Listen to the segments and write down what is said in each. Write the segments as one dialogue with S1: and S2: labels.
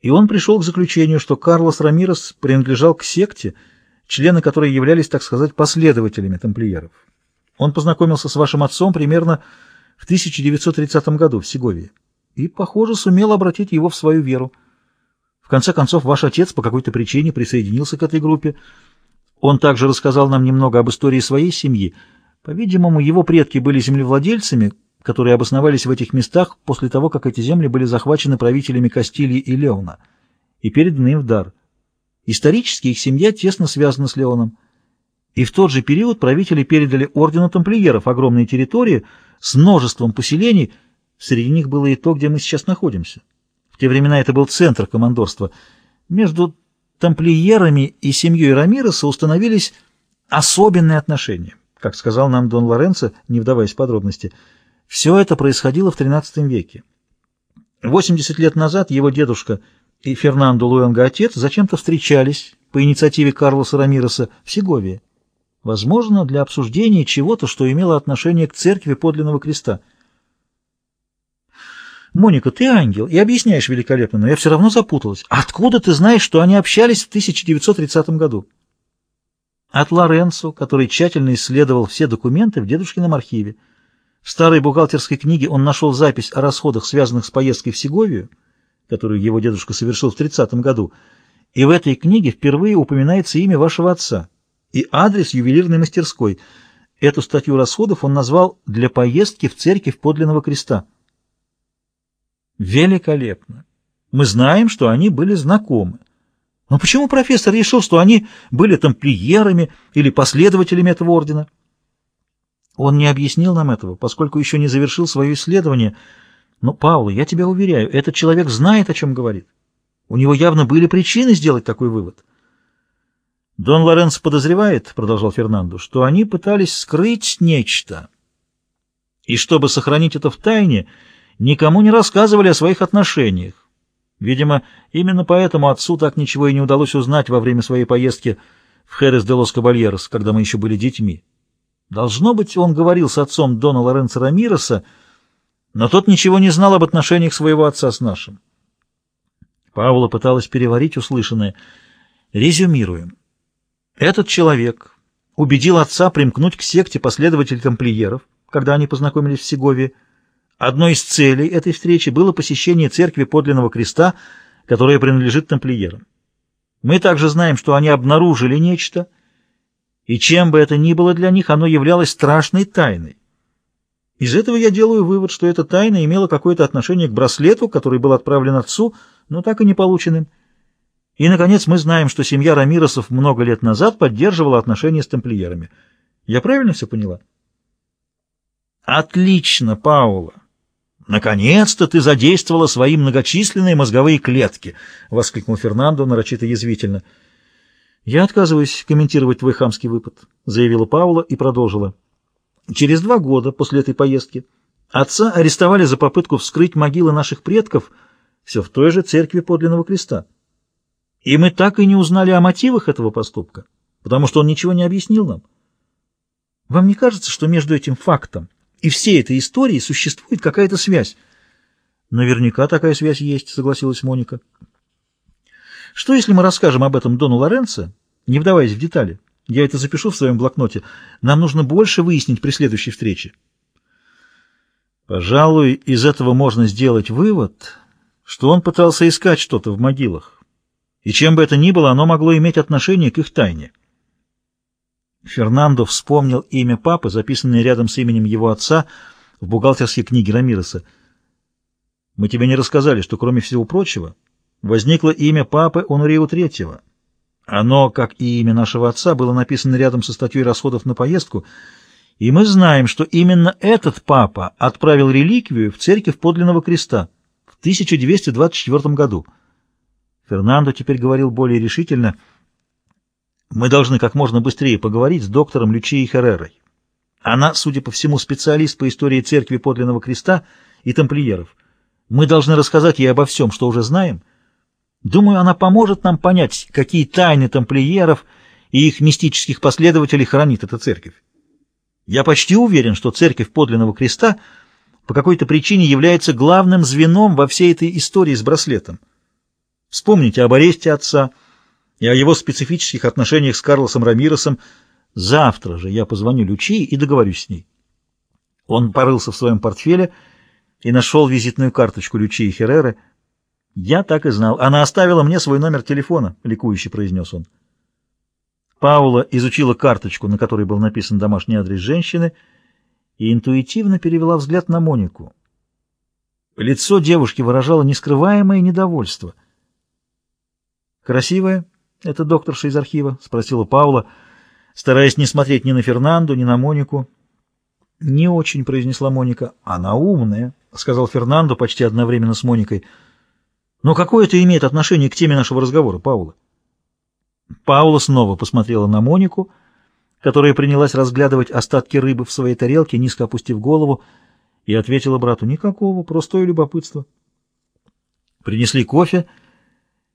S1: И он пришел к заключению, что Карлос Рамирес принадлежал к секте, члены которой являлись, так сказать, последователями тамплиеров. Он познакомился с вашим отцом примерно в 1930 году в Сеговии и, похоже, сумел обратить его в свою веру. В конце концов, ваш отец по какой-то причине присоединился к этой группе. Он также рассказал нам немного об истории своей семьи. По-видимому, его предки были землевладельцами, которые обосновались в этих местах после того, как эти земли были захвачены правителями Кастилии и Леона и переданы им в дар. Исторически их семья тесно связана с Леоном. И в тот же период правители передали ордену тамплиеров огромные территории с множеством поселений, среди них было и то, где мы сейчас находимся. В те времена это был центр командорства. Между тамплиерами и семьей Рамиреса установились особенные отношения, как сказал нам Дон Лоренцо, не вдаваясь в подробности – все это происходило в XIII веке. 80 лет назад его дедушка и Фернандо Луэнго отец зачем-то встречались по инициативе Карлоса Рамиреса в Сеговии. Возможно, для обсуждения чего-то, что имело отношение к церкви подлинного креста. «Моника, ты ангел и объясняешь великолепно, но я все равно запуталась. Откуда ты знаешь, что они общались в 1930 году?» От Лоренцо, который тщательно исследовал все документы в дедушкином архиве. В старой бухгалтерской книге он нашел запись о расходах, связанных с поездкой в Сеговию, которую его дедушка совершил в 30 году, и в этой книге впервые упоминается имя вашего отца и адрес ювелирной мастерской. Эту статью расходов он назвал «Для поездки в церковь подлинного креста». Великолепно! Мы знаем, что они были знакомы. Но почему профессор решил, что они были тамплиерами или последователями этого ордена? Он не объяснил нам этого, поскольку еще не завершил свое исследование. Но, Паула, я тебя уверяю, этот человек знает, о чем говорит. У него явно были причины сделать такой вывод. Дон Лоренс подозревает, — продолжал Фернандо, — что они пытались скрыть нечто. И чтобы сохранить это в тайне, никому не рассказывали о своих отношениях. Видимо, именно поэтому отцу так ничего и не удалось узнать во время своей поездки в Херес де лос Кабальерос, когда мы еще были детьми. Должно быть, он говорил с отцом Дона Лоренцо Рамироса, но тот ничего не знал об отношениях своего отца с нашим. Паула пыталась переварить услышанное. Резюмируем. Этот человек убедил отца примкнуть к секте последователей тамплиеров, когда они познакомились в Сегове. Одной из целей этой встречи было посещение церкви подлинного креста, которая принадлежит тамплиерам. Мы также знаем, что они обнаружили нечто — и чем бы это ни было для них, оно являлось страшной тайной. Из этого я делаю вывод, что эта тайна имела какое-то отношение к браслету, который был отправлен отцу, но так и не полученным. И, наконец, мы знаем, что семья Рамиросов много лет назад поддерживала отношения с тамплиерами. Я правильно все поняла? Отлично, Паула. Наконец-то ты задействовала свои многочисленные мозговые клетки, — воскликнул Фернандо нарочито язвительно. — «Я отказываюсь комментировать твой хамский выпад», — заявила Паула и продолжила. «Через два года после этой поездки отца арестовали за попытку вскрыть могилы наших предков все в той же церкви подлинного креста. И мы так и не узнали о мотивах этого поступка, потому что он ничего не объяснил нам. Вам не кажется, что между этим фактом и всей этой историей существует какая-то связь?» «Наверняка такая связь есть», — согласилась Моника. Что, если мы расскажем об этом Дону Лоренцо, не вдаваясь в детали? Я это запишу в своем блокноте. Нам нужно больше выяснить при следующей встрече. Пожалуй, из этого можно сделать вывод, что он пытался искать что-то в могилах. И чем бы это ни было, оно могло иметь отношение к их тайне. Фернандо вспомнил имя папы, записанное рядом с именем его отца в бухгалтерской книге Рамиреса. «Мы тебе не рассказали, что, кроме всего прочего, возникло имя папы Онурио III. Оно, как и имя нашего отца, было написано рядом со статьей расходов на поездку, и мы знаем, что именно этот папа отправил реликвию в церковь подлинного креста в 1224 году. Фернандо теперь говорил более решительно. Мы должны как можно быстрее поговорить с доктором Лючией Херрерой. Она, судя по всему, специалист по истории церкви подлинного креста и тамплиеров. Мы должны рассказать ей обо всем, что уже знаем, Думаю, она поможет нам понять, какие тайны тамплиеров и их мистических последователей хранит эта церковь. Я почти уверен, что церковь подлинного креста по какой-то причине является главным звеном во всей этой истории с браслетом. Вспомните об аресте отца и о его специфических отношениях с Карлосом Рамиросом. Завтра же я позвоню Лючи и договорюсь с ней. Он порылся в своем портфеле и нашел визитную карточку Лючи и Херреры. «Я так и знал. Она оставила мне свой номер телефона», — ликующе произнес он. Паула изучила карточку, на которой был написан домашний адрес женщины, и интуитивно перевела взгляд на Монику. Лицо девушки выражало нескрываемое недовольство. «Красивая? Это докторша из архива?» — спросила Паула, стараясь не смотреть ни на Фернанду, ни на Монику. «Не очень», — произнесла Моника. «Она умная», — сказал Фернандо почти одновременно с Моникой. «Но какое это имеет отношение к теме нашего разговора, Паула?» Паула снова посмотрела на Монику, которая принялась разглядывать остатки рыбы в своей тарелке, низко опустив голову, и ответила брату «Никакого, простое любопытство». Принесли кофе.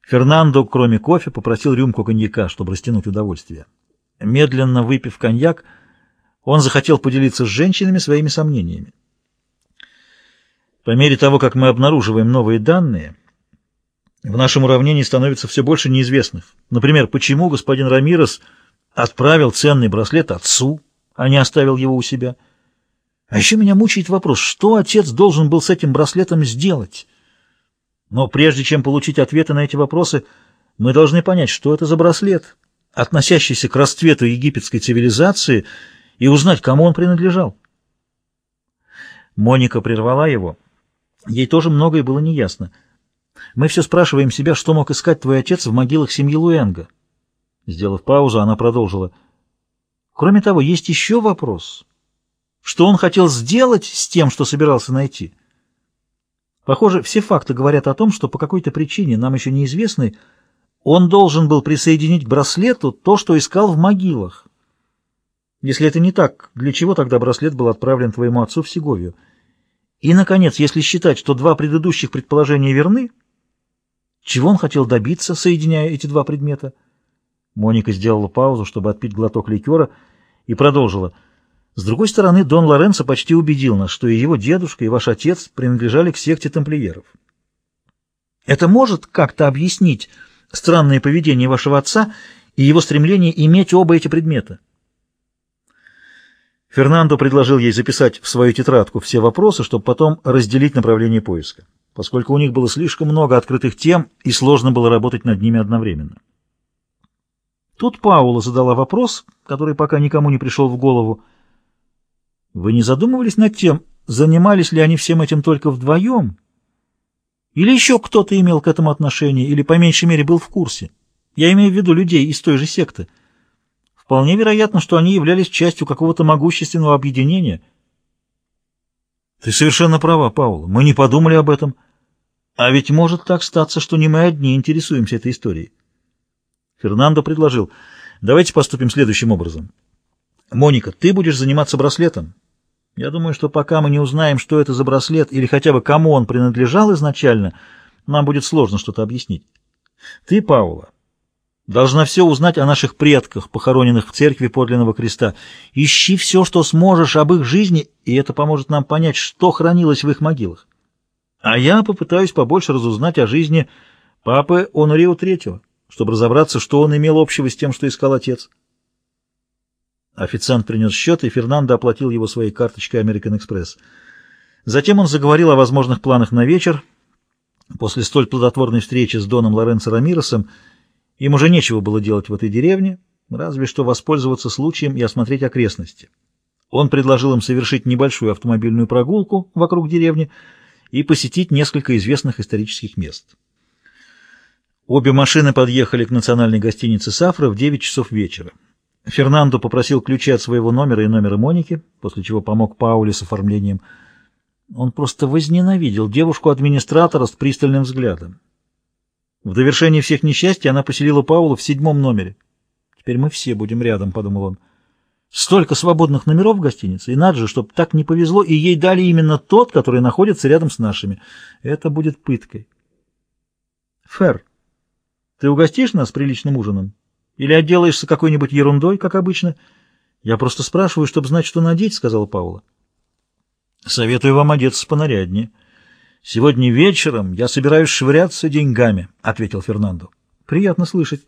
S1: Фернандо, кроме кофе, попросил рюмку коньяка, чтобы растянуть удовольствие. Медленно выпив коньяк, он захотел поделиться с женщинами своими сомнениями. По мере того, как мы обнаруживаем новые данные, в нашем уравнении становится все больше неизвестных. Например, почему господин Рамирес отправил ценный браслет отцу, а не оставил его у себя. А еще меня мучает вопрос, что отец должен был с этим браслетом сделать? Но прежде чем получить ответы на эти вопросы, мы должны понять, что это за браслет, относящийся к расцвету египетской цивилизации, и узнать, кому он принадлежал. Моника прервала его. Ей тоже многое было неясно. Мы все спрашиваем себя, что мог искать твой отец в могилах семьи Луэнга. Сделав паузу, она продолжила. Кроме того, есть еще вопрос. Что он хотел сделать с тем, что собирался найти? Похоже, все факты говорят о том, что по какой-то причине, нам еще неизвестной, он должен был присоединить к браслету то, что искал в могилах. Если это не так, для чего тогда браслет был отправлен твоему отцу в Сеговию? И, наконец, если считать, что два предыдущих предположения верны, чего он хотел добиться, соединяя эти два предмета? Моника сделала паузу, чтобы отпить глоток ликера, и продолжила. С другой стороны, Дон Лоренцо почти убедил нас, что и его дедушка, и ваш отец принадлежали к секте тамплиеров. Это может как-то объяснить странное поведение вашего отца и его стремление иметь оба эти предмета? Фернандо предложил ей записать в свою тетрадку все вопросы, чтобы потом разделить направление поиска поскольку у них было слишком много открытых тем и сложно было работать над ними одновременно. Тут Паула задала вопрос, который пока никому не пришел в голову. Вы не задумывались над тем, занимались ли они всем этим только вдвоем? Или еще кто-то имел к этому отношение, или по меньшей мере был в курсе? Я имею в виду людей из той же секты. Вполне вероятно, что они являлись частью какого-то могущественного объединения. Ты совершенно права, Паула. Мы не подумали об этом. — а ведь может так статься, что не мы одни интересуемся этой историей. Фернандо предложил, давайте поступим следующим образом. Моника, ты будешь заниматься браслетом. Я думаю, что пока мы не узнаем, что это за браслет, или хотя бы кому он принадлежал изначально, нам будет сложно что-то объяснить. Ты, Паула, должна все узнать о наших предках, похороненных в церкви подлинного креста. Ищи все, что сможешь об их жизни, и это поможет нам понять, что хранилось в их могилах. А я попытаюсь побольше разузнать о жизни папы Онорио Третьего, чтобы разобраться, что он имел общего с тем, что искал отец. Официант принес счет, и Фернандо оплатил его своей карточкой American Express. Затем он заговорил о возможных планах на вечер. После столь плодотворной встречи с Доном Лоренцо Рамиросом им уже нечего было делать в этой деревне, разве что воспользоваться случаем и осмотреть окрестности. Он предложил им совершить небольшую автомобильную прогулку вокруг деревни, и посетить несколько известных исторических мест. Обе машины подъехали к национальной гостинице «Сафра» в 9 часов вечера. Фернандо попросил ключи от своего номера и номера Моники, после чего помог Пауле с оформлением. Он просто возненавидел девушку-администратора с пристальным взглядом. В довершении всех несчастий она поселила Паула в седьмом номере. «Теперь мы все будем рядом», — подумал он. Столько свободных номеров в гостинице, и надо же, чтобы так не повезло, и ей дали именно тот, который находится рядом с нашими. Это будет пыткой. Фер, ты угостишь нас приличным ужином? Или отделаешься какой-нибудь ерундой, как обычно? Я просто спрашиваю, чтобы знать, что надеть, — сказала Паула. Советую вам одеться понаряднее. «Сегодня вечером я собираюсь швыряться деньгами», — ответил Фернандо. «Приятно слышать».